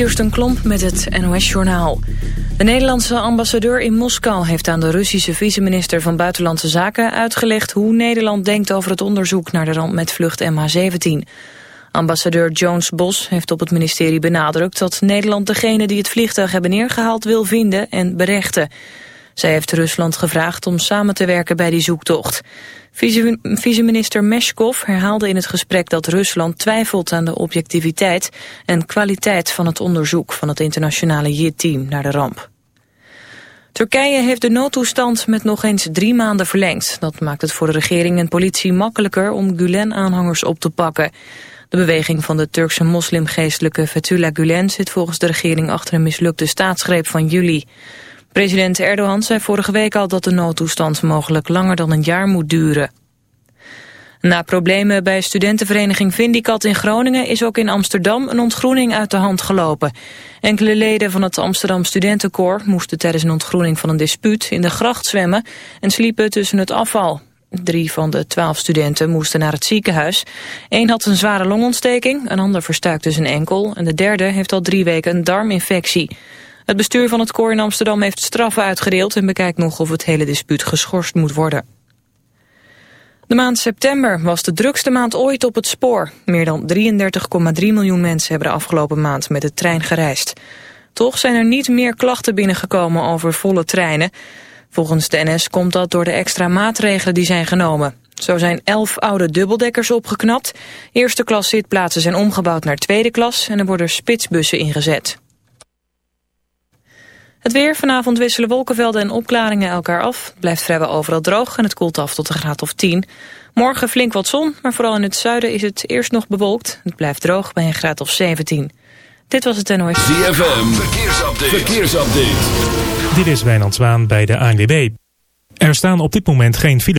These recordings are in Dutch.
Kirsten Klomp met het NOS-journaal. De Nederlandse ambassadeur in Moskou heeft aan de Russische vice-minister van Buitenlandse Zaken uitgelegd hoe Nederland denkt over het onderzoek naar de ramp met vlucht MH17. Ambassadeur Jones Bos heeft op het ministerie benadrukt dat Nederland degene die het vliegtuig hebben neergehaald wil vinden en berechten. Zij heeft Rusland gevraagd om samen te werken bij die zoektocht. Vice-minister Meshkov herhaalde in het gesprek dat Rusland twijfelt aan de objectiviteit en kwaliteit van het onderzoek van het internationale JIT-team naar de ramp. Turkije heeft de noodtoestand met nog eens drie maanden verlengd. Dat maakt het voor de regering en politie makkelijker om Gulen-aanhangers op te pakken. De beweging van de Turkse moslimgeestelijke Fethullah Gulen zit volgens de regering achter een mislukte staatsgreep van juli. President Erdogan zei vorige week al dat de noodtoestand mogelijk langer dan een jaar moet duren. Na problemen bij studentenvereniging Vindicat in Groningen is ook in Amsterdam een ontgroening uit de hand gelopen. Enkele leden van het Amsterdam Studentenkoor moesten tijdens een ontgroening van een dispuut in de gracht zwemmen en sliepen tussen het afval. Drie van de twaalf studenten moesten naar het ziekenhuis. Eén had een zware longontsteking, een ander verstuikte zijn enkel en de derde heeft al drie weken een darminfectie. Het bestuur van het koor in Amsterdam heeft straffen uitgedeeld... en bekijkt nog of het hele dispuut geschorst moet worden. De maand september was de drukste maand ooit op het spoor. Meer dan 33,3 miljoen mensen hebben de afgelopen maand met de trein gereisd. Toch zijn er niet meer klachten binnengekomen over volle treinen. Volgens de NS komt dat door de extra maatregelen die zijn genomen. Zo zijn elf oude dubbeldekkers opgeknapt. Eerste klas zitplaatsen zijn omgebouwd naar tweede klas en er worden spitsbussen ingezet. Het weer, vanavond wisselen wolkenvelden en opklaringen elkaar af. Het blijft vrijwel overal droog en het koelt af tot een graad of 10. Morgen flink wat zon, maar vooral in het zuiden is het eerst nog bewolkt. Het blijft droog bij een graad of 17. Dit was het NOS. ZFM, verkeersupdate. verkeersupdate. Dit is Wijnand Zwaan bij de ANWB. Er staan op dit moment geen files.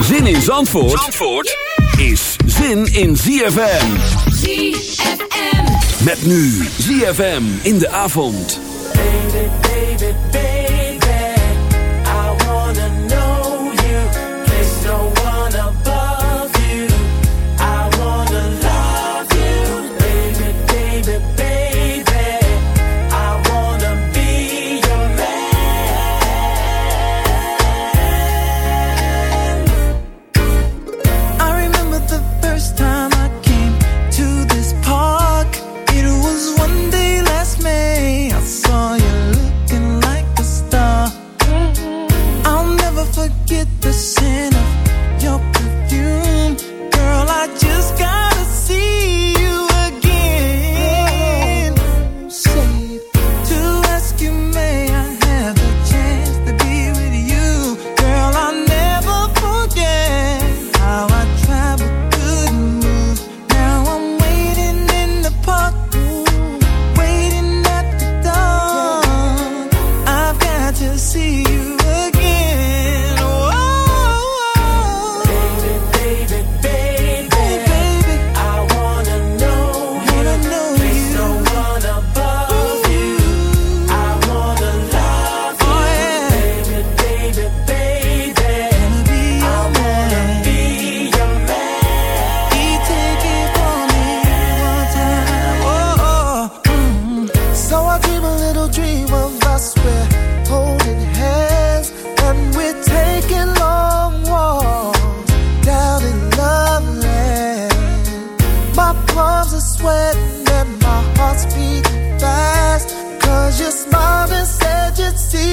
Zin in Zandvoort, Zandvoort is zin in ZFM. ZFM. Met nu ZFM in de avond. Baby, baby, baby.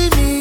me.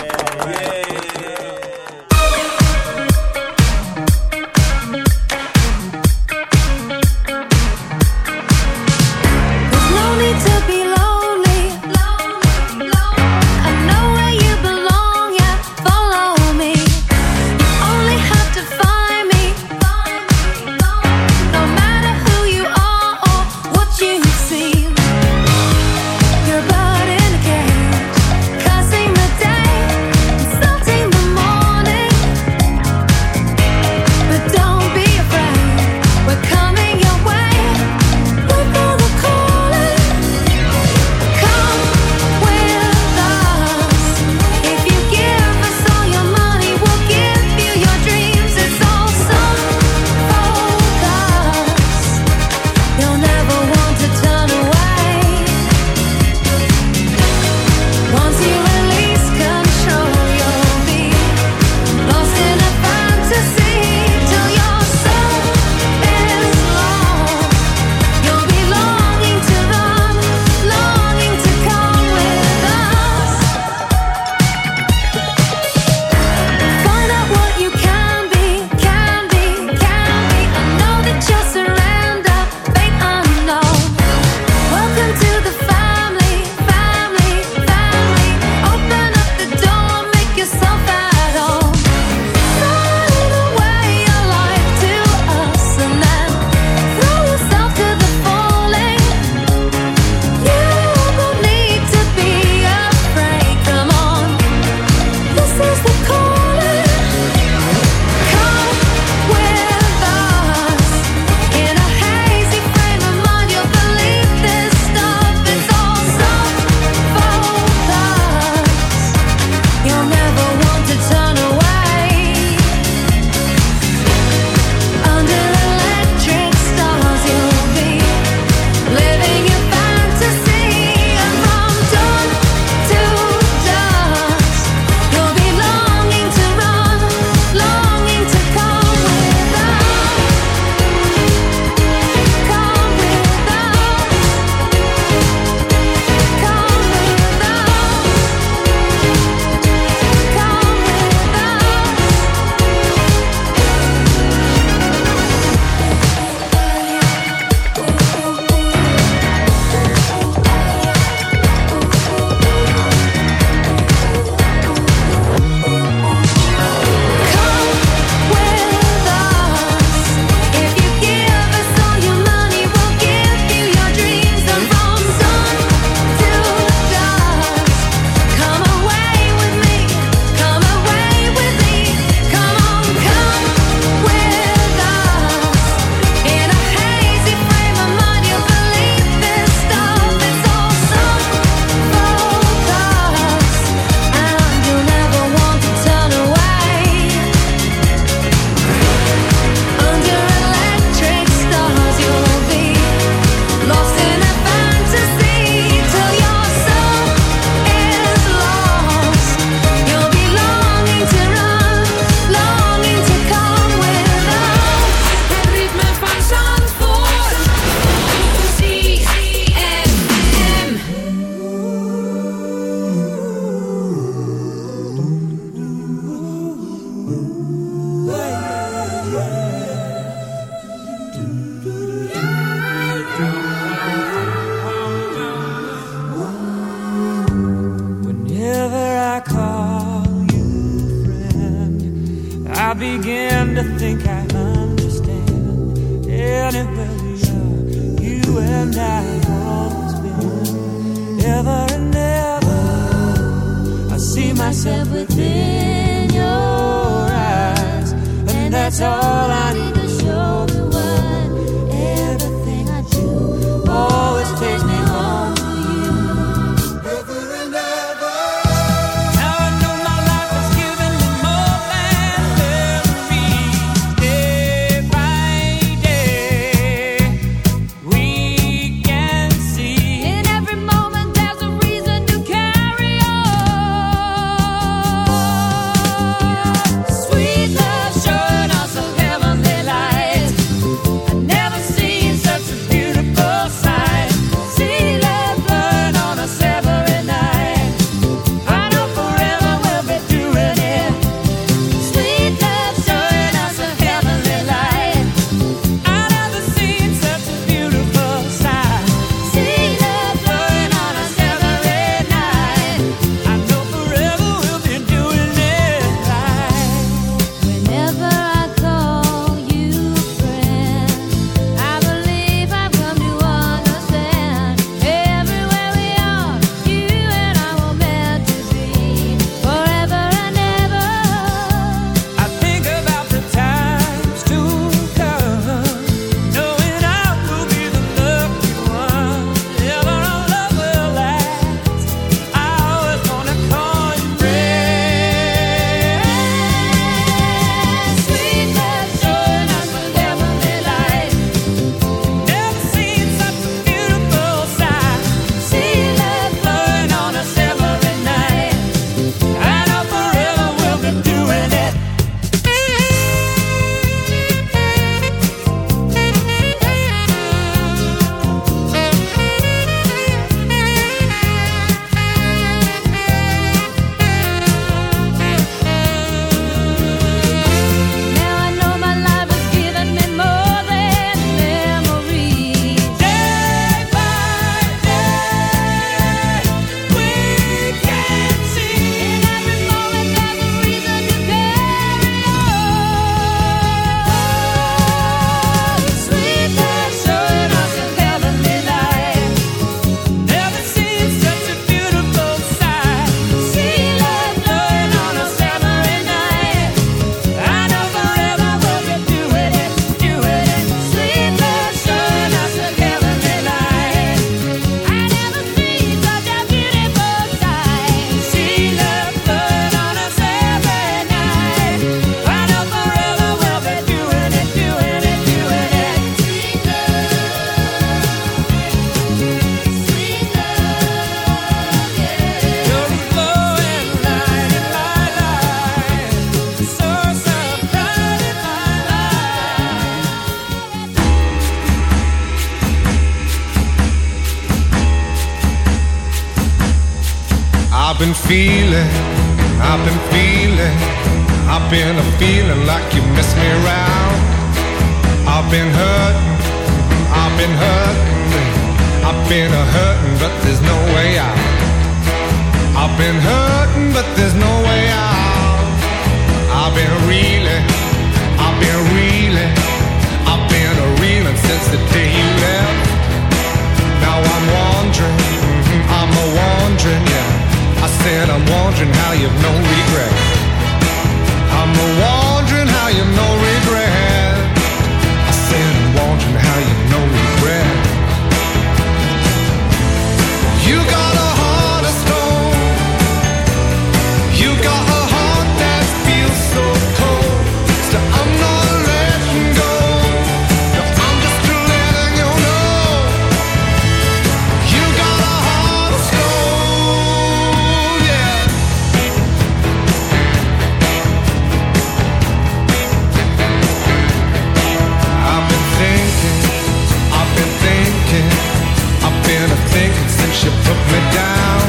been a thinking since you put me down.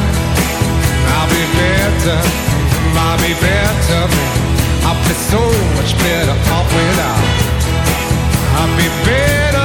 I'll be better, I'll be better. I'll be so much better off without. I'll be better.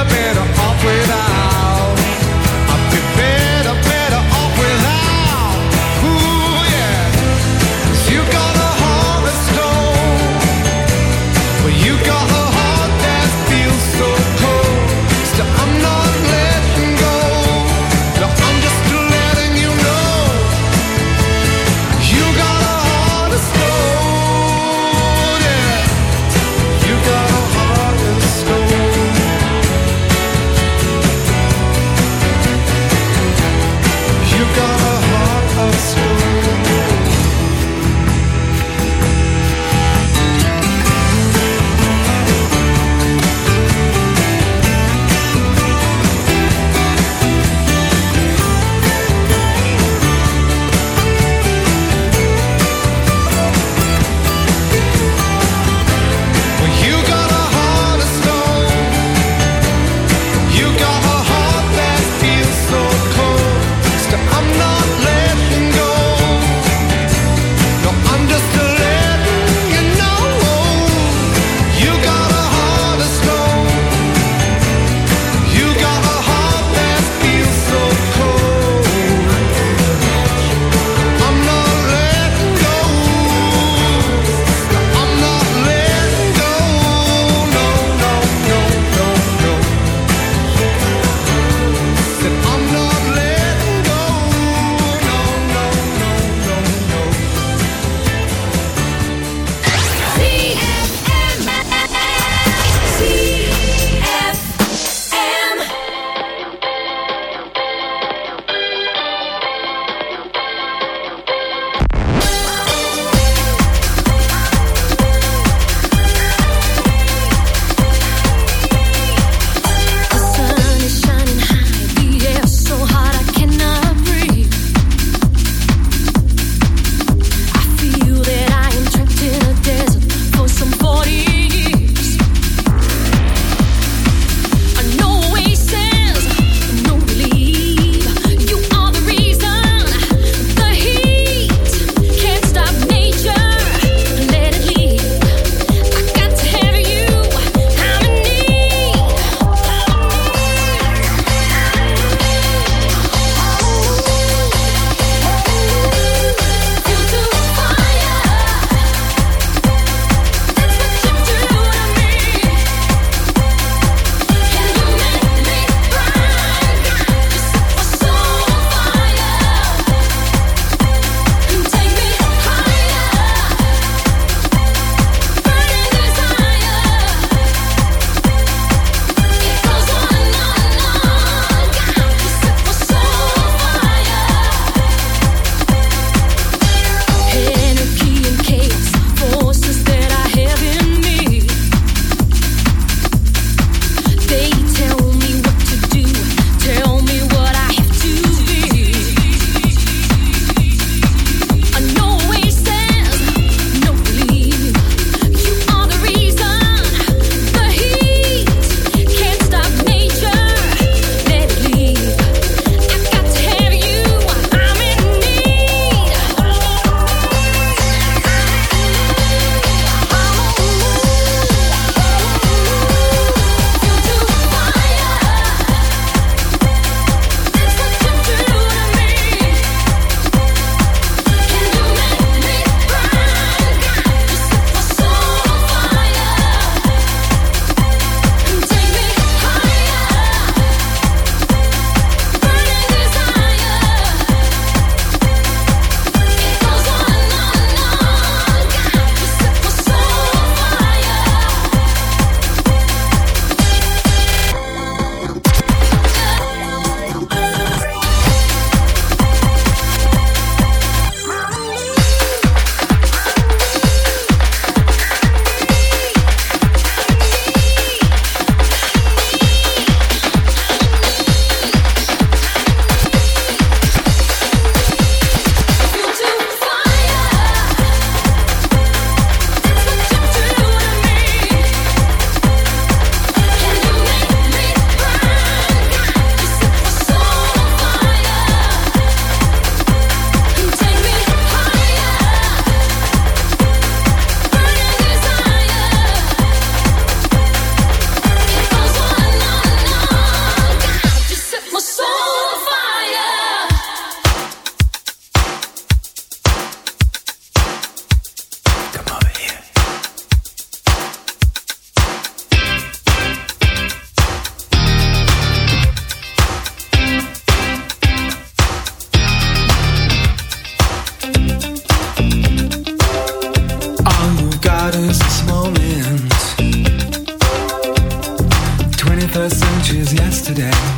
today.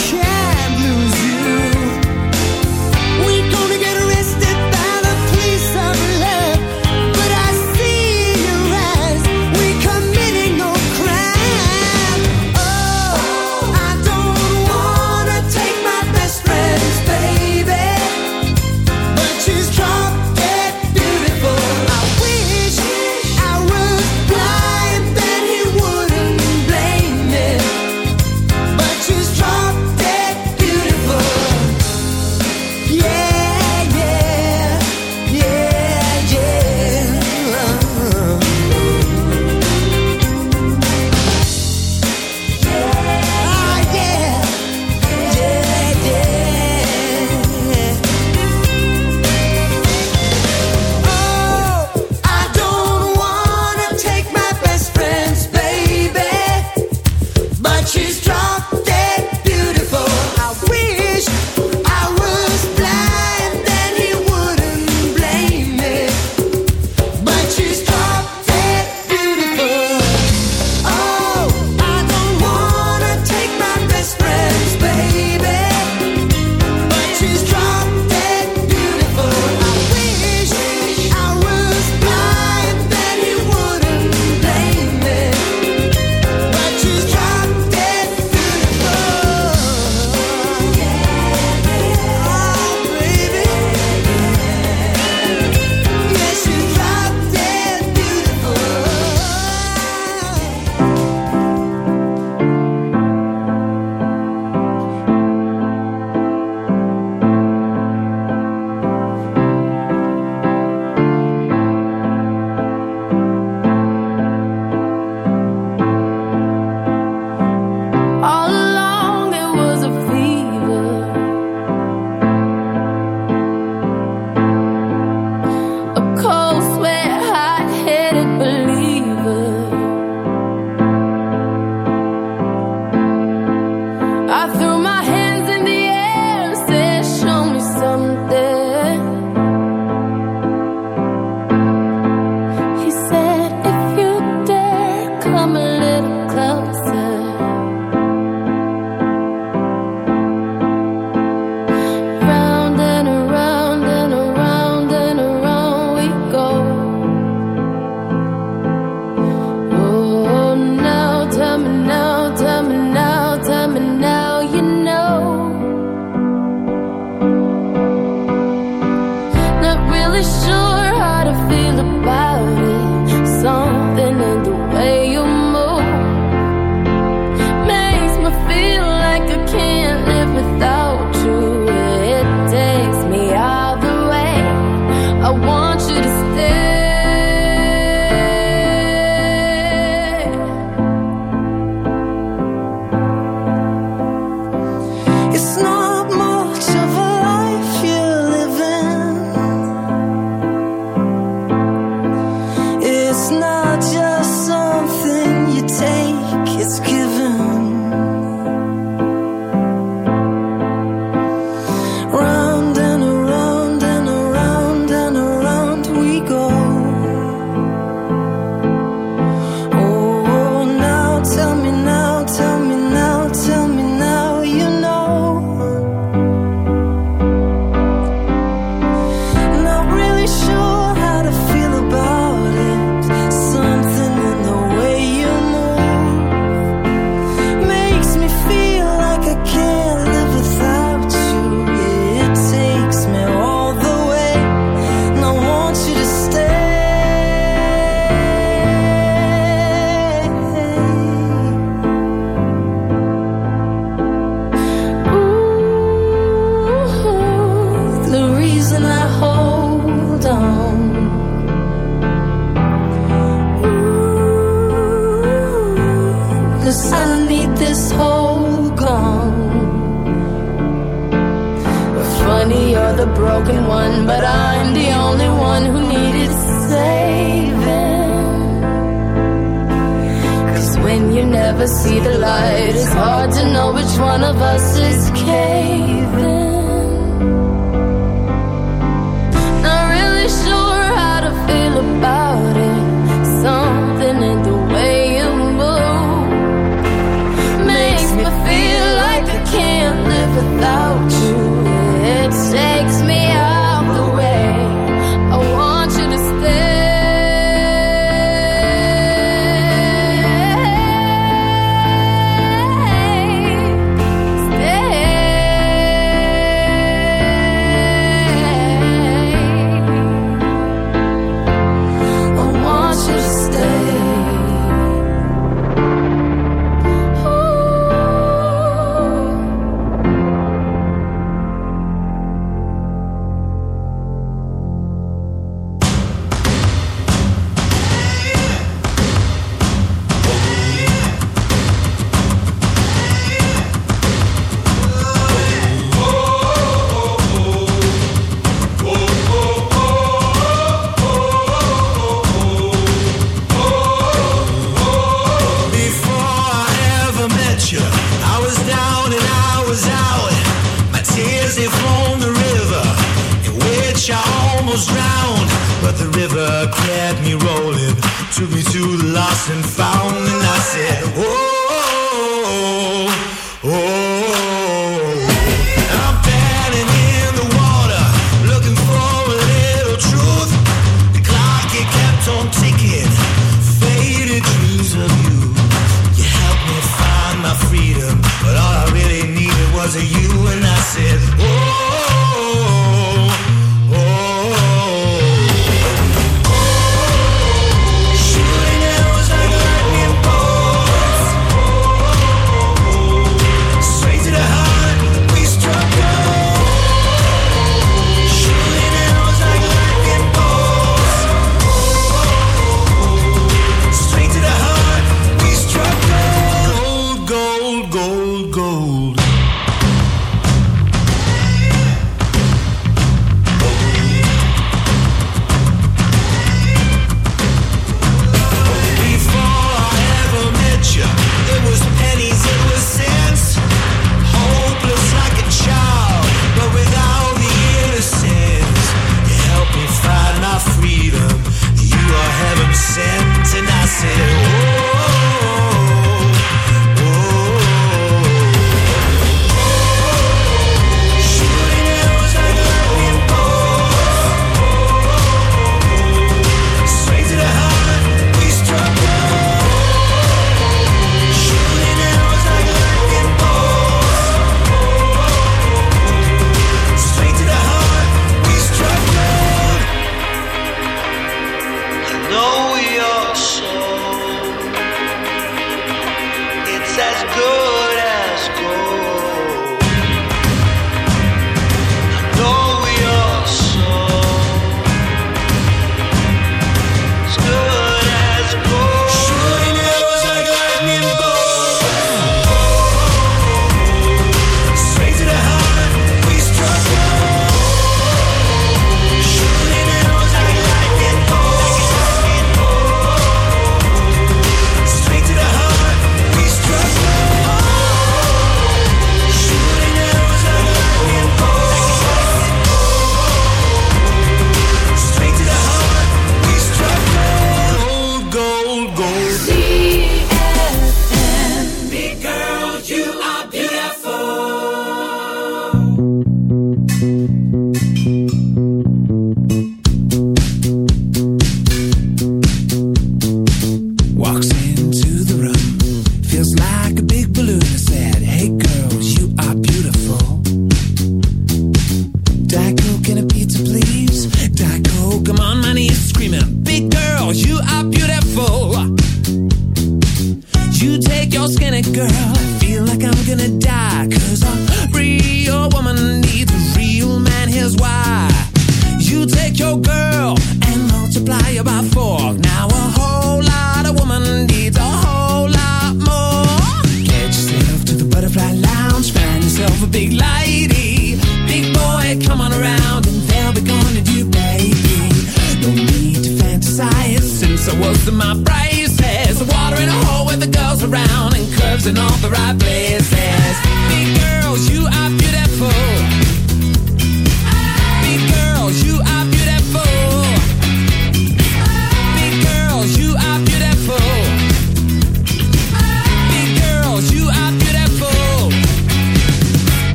share.